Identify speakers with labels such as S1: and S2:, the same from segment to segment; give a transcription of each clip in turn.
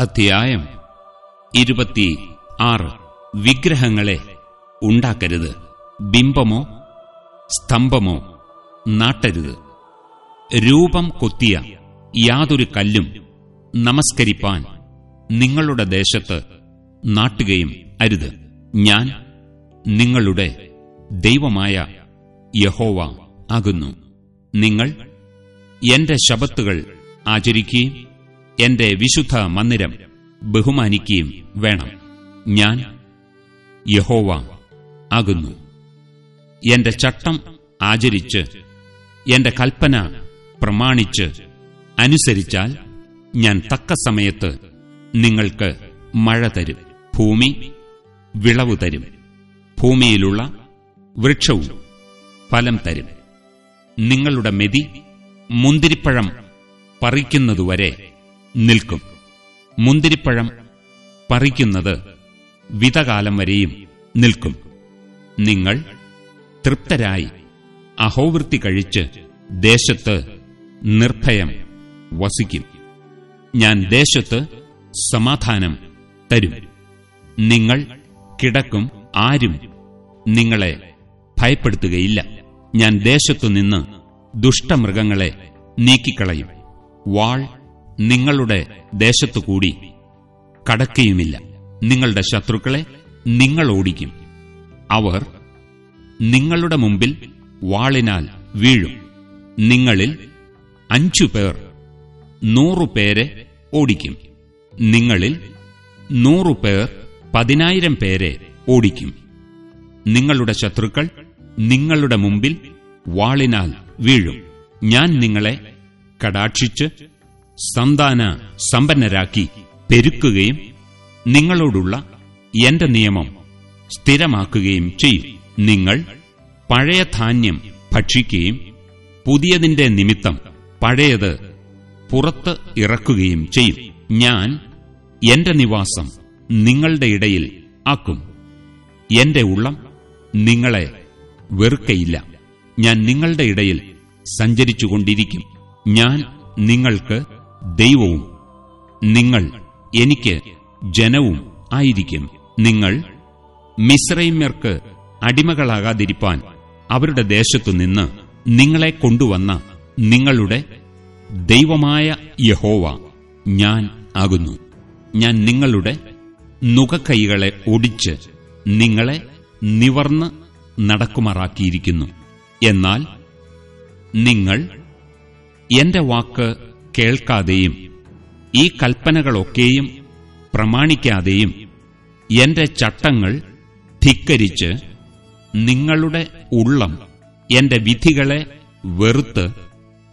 S1: അധ്യായം ഇരുപത്തി ആറ് വിഗ്രഹങ്ങളെ ഉണ്ടാക്കരുത്. ബിംബമോ സ്തംഭമോ നാട്ടരുത്. രൂപം കൊത്തിയ യാതൊരു കല്ലും നമസ്കരിപ്പാൻ നിങ്ങളുടെ ദേശത്ത് നാട്ടുകയും അരുത്. ഞാൻ നിങ്ങളുടെ ദൈവമായ യഹോവ ആകുന്നു. നിങ്ങൾ എന്റെ ശബത്തുകൾ ആചരിക്കുകയും എന്റെ വിശുദ്ധ മന്ദിരം ബഹുമാനിക്കുകയും വേണം. ഞാൻ യഹോവ ആകുന്നു. എന്റെ ചട്ടം ആചരിച്ച് എന്റെ കൽപ്പന പ്രമാണിച്ച് അനുസരിച്ചാൽ ഞാൻ തക്ക സമയത്ത് നിങ്ങൾക്ക് മഴ തരും ഭൂമി വിളവ് തരും ഭൂമിയിലുള്ള വൃക്ഷവും ഫലം തരും. നിങ്ങളുടെ മെതി മുന്തിരിപ്പഴം പറിക്കുന്നതുവരെ നിൽക്കും. മുന്തിരിപ്പഴം പറിക്കുന്നത് വിതകാലം വരെയും നിൽക്കും. നിങ്ങൾ തൃപ്തരായി അഹോവൃത്തി കഴിച്ച് ദേശത്ത് നിർഭയം വസിക്കും. ഞാൻ ദേശത്ത് സമാധാനം തരും. നിങ്ങൾ കിടക്കും ആരും നിങ്ങളെ ഭയപ്പെടുത്തുകയില്ല. ഞാൻ ദേശത്തുനിന്ന് ദുഷ്ടമൃഗങ്ങളെ നീക്കിക്കളയും. വാൾ നിങ്ങളുടെ ദേശത്തുകൂടി കടക്കുകയുമില്ല നിങ്ങളുടെ ശത്രുക്കളെ നിങ്ങൾ ഓടിക്കും. അവർ നിങ്ങളുടെ മുമ്പിൽ വാളിനാൽ വീഴും. നിങ്ങളിൽ അഞ്ചു പേർ നൂറുപേരെ ഓടിക്കും. നിങ്ങളിൽ നൂറുപേർ പതിനായിരം പേരെ ഓടിക്കും. നിങ്ങളുടെ ശത്രുക്കൾ നിങ്ങളുടെ മുമ്പിൽ വാളിനാൽ വീഴും. ഞാൻ നിങ്ങളെ കടാക്ഷിച്ച് സന്താന സമ്പന്നരാക്കി പെരുക്കുകയും നിങ്ങളോടുള്ള എന്റെ നിയമം സ്ഥിരമാക്കുകയും ചെയ്യും. നിങ്ങൾ പഴയ ധാന്യം ഭക്ഷിക്കുകയും പുതിയതിന്റെ നിമിത്തം പഴയത് പുറത്ത് ഇറക്കുകയും ചെയ്യും. ഞാൻ എന്റെ നിവാസം നിങ്ങളുടെ ഇടയിൽ ആക്കും. എന്റെ ഉള്ളം നിങ്ങളെ വെറുക്കയില്ല. ഞാൻ നിങ്ങളുടെ ഇടയിൽ സഞ്ചരിച്ചുകൊണ്ടിരിക്കും. ഞാൻ നിങ്ങൾക്ക് ദൈവവും നിങ്ങൾ എനിക്ക് ജനവും ആയിരിക്കും. നിങ്ങൾ മിശ്രൈമ്യർക്ക് അടിമകളാകാതിരിപ്പാൻ അവരുടെ ദേശത്തുനിന്ന് നിങ്ങളെ കൊണ്ടുവന്ന നിങ്ങളുടെ ദൈവമായ യഹോവ ഞാൻ ആകുന്നു. ഞാൻ നിങ്ങളുടെ നുകക്കൈകളെ ഒടിച്ച് നിങ്ങളെ നിവർന്ന് നടക്കുമാറാക്കിയിരിക്കുന്നു. എന്നാൽ നിങ്ങൾ എന്റെ വാക്ക് കേൾക്കാതെയും ഈ കൽപ്പനകളൊക്കെയും പ്രമാണിക്കാതെയും എന്റെ ചട്ടങ്ങൾ ധിക്കരിച്ച് നിങ്ങളുടെ ഉള്ളം എന്റെ വിധികളെ വെറുത്ത്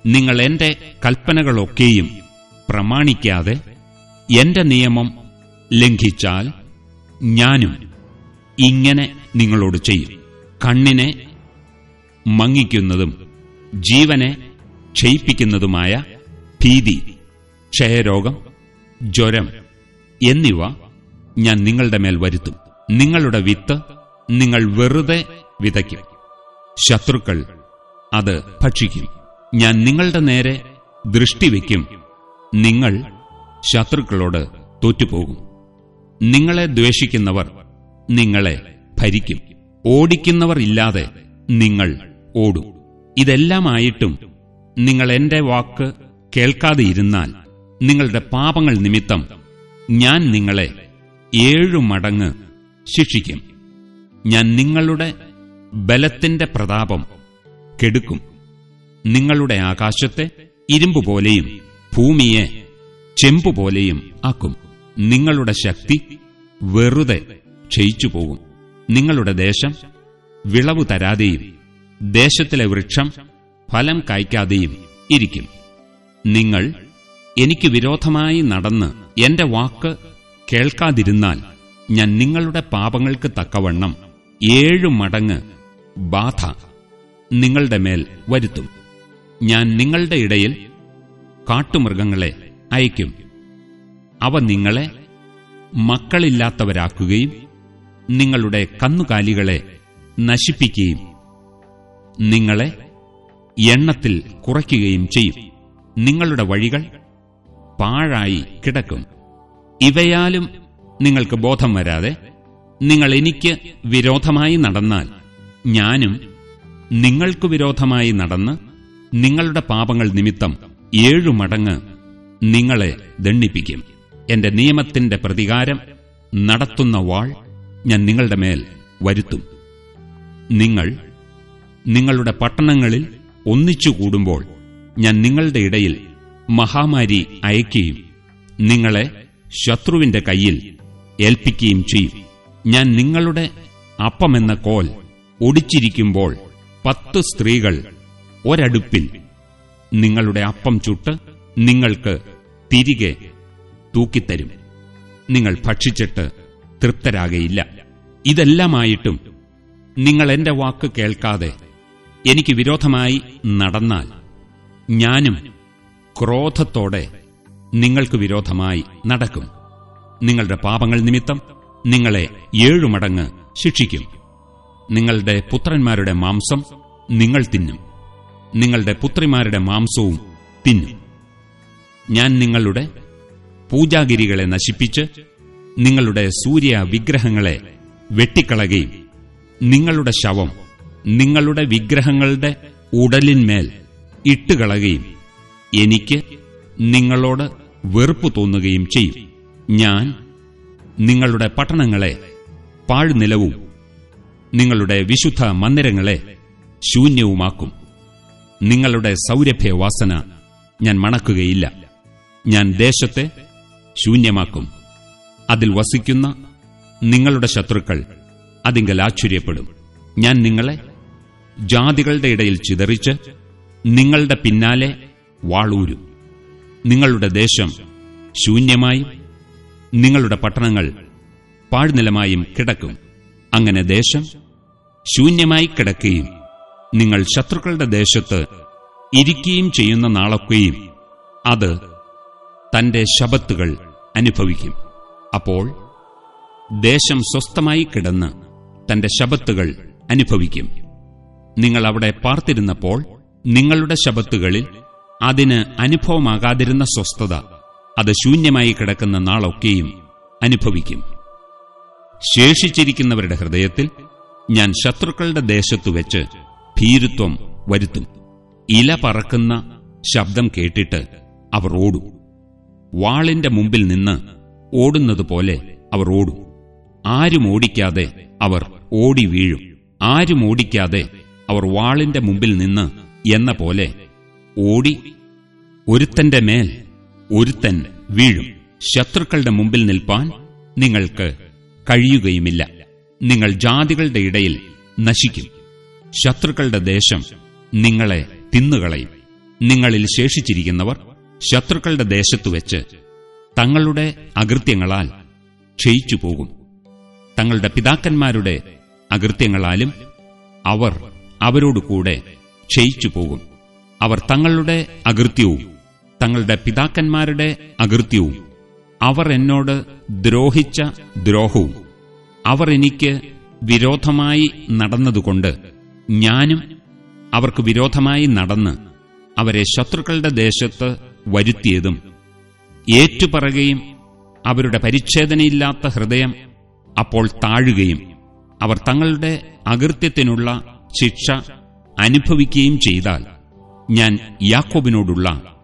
S1: നിങ്ങൾ എന്റെ കൽപ്പനകളൊക്കെയും പ്രമാണിക്കാതെ എന്റെ നിയമം ലംഘിച്ചാൽ ഞാനും ഇങ്ങനെ നിങ്ങളോട് ചെയ്യും. കണ്ണിനെ മങ്ങിക്കുന്നതും ജീവനെ ക്ഷയിപ്പിക്കുന്നതുമായ ഭീതി ക്ഷയരോഗം ജ്വരം എന്നിവ ഞാൻ നിങ്ങളുടെ മേൽ വരുത്തും. നിങ്ങളുടെ വിത്ത് നിങ്ങൾ വെറുതെ വിതയ്ക്കും. ശത്രുക്കൾ അത് ഭക്ഷിക്കും. ഞാൻ നിങ്ങളുടെ നേരെ ദൃഷ്ടിവെക്കും നിങ്ങൾ ശത്രുക്കളോട് തോറ്റുപോകും. നിങ്ങളെ ദ്വേഷിക്കുന്നവർ നിങ്ങളെ ഭരിക്കും. ഓടിക്കുന്നവർ ഇല്ലാതെ നിങ്ങൾ ഓടും. ഇതെല്ലാമായിട്ടും നിങ്ങൾ എന്റെ വാക്ക് കേൾക്കാതെ ഇരുന്നാൽ നിങ്ങളുടെ പാപങ്ങൾ നിമിത്തം ഞാൻ നിങ്ങളെ ഏഴു മടങ്ങ് ശിക്ഷിക്കും. ഞാൻ നിങ്ങളുടെ ബലത്തിന്റെ പ്രതാപം കെടുക്കും. നിങ്ങളുടെ ആകാശത്തെ ഇരുമ്പുപോലെയും ഭൂമിയെ ചെമ്പുപോലെയും ആക്കും. നിങ്ങളുടെ ശക്തി വെറുതെ ക്ഷയിച്ചു പോകും നിങ്ങളുടെ ദേശം വിളവ് തരാതെയും ദേശത്തിലെ വൃക്ഷം ഫലം കായ്ക്കാതെയും ഇരിക്കും. നിങ്ങൾ എനിക്ക് വിരോധമായി നടന്ന് എന്റെ വാക്ക് കേൾക്കാതിരുന്നാൽ ഞാൻ നിങ്ങളുടെ പാപങ്ങൾക്ക് തക്കവണ്ണം ഏഴു മടങ്ങ് ബാധ നിങ്ങളുടെ മേൽ വരുത്തും. ഞാൻ നിങ്ങളുടെ ഇടയിൽ കാട്ടുമൃഗങ്ങളെ അയക്കും. അവ നിങ്ങളെ മക്കളില്ലാത്തവരാക്കുകയും നിങ്ങളുടെ കന്നുകാലികളെ നശിപ്പിക്കുകയും നിങ്ങളെ എണ്ണത്തിൽ കുറയ്ക്കുകയും ചെയ്യും. നിങ്ങളുടെ വഴികൾ പാഴായി കിടക്കും. ഇവയാലും നിങ്ങൾക്ക് ബോധം വരാതെ നിങ്ങൾ എനിക്ക് വിരോധമായി നടന്നാൽ ഞാനും നിങ്ങൾക്ക് വിരോധമായി നടന്ന് നിങ്ങളുടെ പാപങ്ങൾ നിമിത്തം ഏഴു മടങ്ങ് നിങ്ങളെ ദണ്ണിപ്പിക്കും എന്റെ നിയമത്തിന്റെ പ്രതികാരം നടത്തുന്ന വാൾ ഞാൻ നിങ്ങളുടെ മേൽ വരുത്തും. നിങ്ങൾ നിങ്ങളുടെ പട്ടണങ്ങളിൽ ഒന്നിച്ചു കൂടുമ്പോൾ ഞാൻ നിങ്ങളുടെ ഇടയിൽ മഹാമാരി അയക്കുകയും നിങ്ങളെ ശത്രുവിന്റെ കയ്യിൽ ഏൽപ്പിക്കുകയും ചെയ്യും. ഞാൻ നിങ്ങളുടെ അപ്പമെന്ന കോൽ ഒടിച്ചിരിക്കുമ്പോൾ പത്ത് സ്ത്രീകൾ ഒരടുപ്പിൽ നിങ്ങളുടെ അപ്പം ചുട്ട് നിങ്ങൾക്ക് തിരികെ തൂക്കിത്തരും. നിങ്ങൾ ഭക്ഷിച്ചിട്ട് തൃപ്തരാകയില്ല. ഇതെല്ലാമായിട്ടും നിങ്ങൾ എന്റെ വാക്ക് കേൾക്കാതെ എനിക്ക് വിരോധമായി നടന്നാൽ ഞാനും ക്രോധത്തോടെ നിങ്ങൾക്ക് വിരോധമായി നടക്കും. നിങ്ങളുടെ പാപങ്ങൾ നിമിത്തം നിങ്ങളെ ഏഴുമടങ്ങ് ശിക്ഷിക്കും. നിങ്ങളുടെ പുത്രന്മാരുടെ മാംസം നിങ്ങൾ തിന്നും. നിങ്ങളുടെ പുത്രിമാരുടെ മാംസവും തിന്നും. ഞാൻ നിങ്ങളുടെ പൂജാഗിരികളെ നശിപ്പിച്ച് നിങ്ങളുടെ സൂര്യ വിഗ്രഹങ്ങളെ വെട്ടിക്കളകയും നിങ്ങളുടെ ശവം നിങ്ങളുടെ വിഗ്രഹങ്ങളുടെ ഉടലിന്മേൽ ഇട്ടുകളയുകയും എനിക്ക് നിങ്ങളോട് വെറുപ്പ് തോന്നുകയും ചെയ്യും. ഞാൻ നിങ്ങളുടെ പട്ടണങ്ങളെ പാഴ്നിലവും നിങ്ങളുടെ വിശുദ്ധ മന്ദിരങ്ങളെ ശൂന്യവുമാക്കും. നിങ്ങളുടെ സൗരഭ്യവാസന ഞാൻ മണക്കുകയില്ല. ഞാൻ ദേശത്തെ ശൂന്യമാക്കും. അതിൽ വസിക്കുന്ന നിങ്ങളുടെ ശത്രുക്കൾ അതിങ്കൽ ആശ്ചര്യപ്പെടും. ഞാൻ നിങ്ങളെ ജാതികളുടെ ഇടയിൽ ചിതറിച്ച് നിങ്ങളുടെ പിന്നാലെ വാളൂരും. നിങ്ങളുടെ ദേശം ശൂന്യമായി നിങ്ങളുടെ പട്ടണങ്ങൾ പാഴ്നിലമായും കിടക്കും. അങ്ങനെ ദേശം ശൂന്യമായി കിടക്കുകയും നിങ്ങൾ ശത്രുക്കളുടെ ദേശത്ത് ഇരിക്കുകയും ചെയ്യുന്ന നാളൊക്കെയും അത് തന്റെ ശബത്തുകൾ അനുഭവിക്കും. അപ്പോൾ ദേശം സ്വസ്ഥമായി കിടന്ന് തന്റെ ശബത്തുകൾ അനുഭവിക്കും. നിങ്ങൾ അവിടെ പാർത്തിരുന്നപ്പോൾ നിങ്ങളുടെ ശബത്തുകളിൽ അതിന് അനുഭവമാകാതിരുന്ന സ്വസ്ഥത അത് ശൂന്യമായി കിടക്കുന്ന നാളൊക്കെയും അനുഭവിക്കും. ശേഷിച്ചിരിക്കുന്നവരുടെ ഹൃദയത്തിൽ ഞാൻ ശത്രുക്കളുടെ ദേശത്തു വെച്ച് ഭീരുത്വം വരുത്തും. ഇല പറക്കുന്ന ശബ്ദം കേട്ടിട്ട് അവർ ഓടും. വാളിന്റെ മുമ്പിൽ നിന്ന് ഓടുന്നതുപോലെ അവർ ഓടും. ആരും ഓടിക്കാതെ അവർ ഓടി വീഴും. ആരും ഓടിക്കാതെ അവർ വാളിന്റെ മുമ്പിൽ നിന്ന് എന്ന പോലെ ഓടി ഒരുത്തന്റെ മേൽ ഒരുത്തൻ വീഴും. ശത്രുക്കളുടെ മുമ്പിൽ നിൽപ്പാൻ നിങ്ങൾക്ക് കഴിയുകയുമില്ല. നിങ്ങൾ ജാതികളുടെ ഇടയിൽ നശിക്കും. ശത്രുക്കളുടെ ദേശം നിങ്ങളെ തിന്നുകളയും. നിങ്ങളിൽ ശേഷിച്ചിരിക്കുന്നവർ ശത്രുക്കളുടെ ദേശത്തു വെച്ച് തങ്ങളുടെ അകൃത്യങ്ങളാൽ ക്ഷയിച്ചു പോകും തങ്ങളുടെ പിതാക്കന്മാരുടെ അകൃത്യങ്ങളാലും അവർ അവരോടുകൂടെ ക്ഷയിച്ചു പോകും. അവർ തങ്ങളുടെ അകൃത്യവും തങ്ങളുടെ പിതാക്കന്മാരുടെ അകൃത്യവും അവർ എന്നോട് ദ്രോഹിച്ച ദ്രോഹവും അവർ എനിക്ക് വിരോധമായി നടന്നതുകൊണ്ട് ഞാനും അവർക്ക് വിരോധമായി നടന്ന് അവരെ ശത്രുക്കളുടെ ദേശത്ത് വരുത്തിയതും ഏറ്റുപറയുകയും അവരുടെ പരിച്ഛേദനയില്ലാത്ത ഹൃദയം അപ്പോൾ താഴുകയും അവർ തങ്ങളുടെ അകൃത്യത്തിനുള്ള ശിക്ഷ അനുഭവിക്കുകയും ചെയ്താൽ ഞാൻ യാക്കോബിനോടുള്ള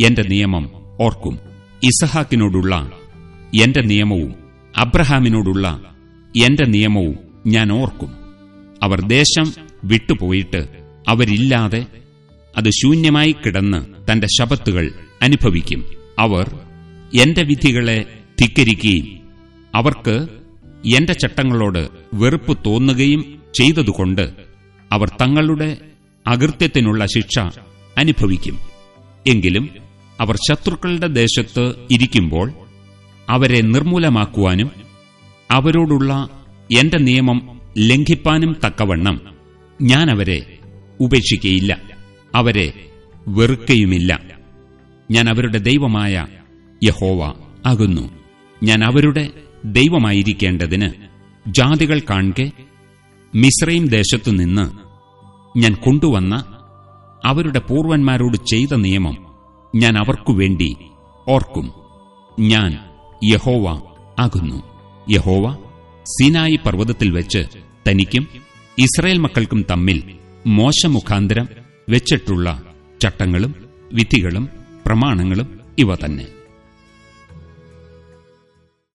S1: എന്റെ നിയമം ഓർക്കും ഇസഹാക്കിനോടുള്ള എന്റെ നിയമവും അബ്രഹാമിനോടുള്ള എന്റെ നിയമവും ഞാൻ ഓർക്കും. അവർ ദേശം വിട്ടുപോയിട്ട് അവരില്ലാതെ അത് ശൂന്യമായി കിടന്ന് തന്റെ ശപത്തുകൾ അനുഭവിക്കും. അവർ എന്റെ വിധികളെ ധിക്കരിക്കുകയും അവർക്ക് എന്റെ ചട്ടങ്ങളോട് വെറുപ്പ് തോന്നുകയും ചെയ്തതുകൊണ്ട് അവർ തങ്ങളുടെ അകൃത്യത്തിനുള്ള ശിക്ഷ അനുഭവിക്കും. എങ്കിലും അവർ ശത്രുക്കളുടെ ദേശത്ത് ഇരിക്കുമ്പോൾ അവരെ നിർമൂലമാക്കുവാനും അവരോടുള്ള എന്റെ നിയമം ലംഘിപ്പാനും തക്കവണ്ണം ഞാൻ അവരെ ഉപേക്ഷിക്കയില്ല. അവരെ വെറുക്കയുമില്ല. ഞാൻ അവരുടെ ദൈവമായ യഹോവ ആകുന്നു. ഞാൻ അവരുടെ ദൈവമായിരിക്കേണ്ടതിന് ജാതികൾ കാണെ മിശ്രയും ദേശത്തുനിന്ന് ഞാൻ കൊണ്ടുവന്ന അവരുടെ പൂർവന്മാരോട് ചെയ്ത നിയമം ഞാൻ അവർക്കു വേണ്ടി ഓർക്കും. ഞാൻ യഹോവ ആകുന്നു. യഹോവ സിനായി പർവതത്തിൽ വെച്ച് തനിക്കും ഇസ്രയേൽ മക്കൾക്കും തമ്മിൽ മോശമുഖാന്തരം വെച്ചിട്ടുള്ള ചട്ടങ്ങളും വിധികളും പ്രമാണങ്ങളും ഇവ തന്നെ.